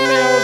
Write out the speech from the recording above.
meu